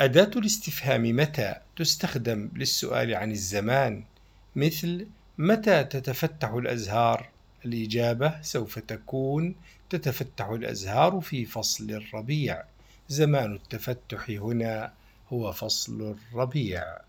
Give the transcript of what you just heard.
أداة الاستفهام متى تستخدم للسؤال عن الزمان؟ مثل متى تتفتح الأزهار؟ الإجابة سوف تكون تتفتح الأزهار في فصل الربيع. زمان التفتح هنا هو فصل الربيع.